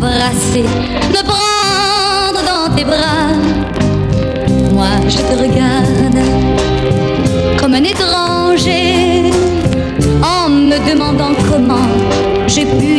me prendre dans tes bras. Moi, je te regarde comme un étranger en me demandant comment j'ai pu.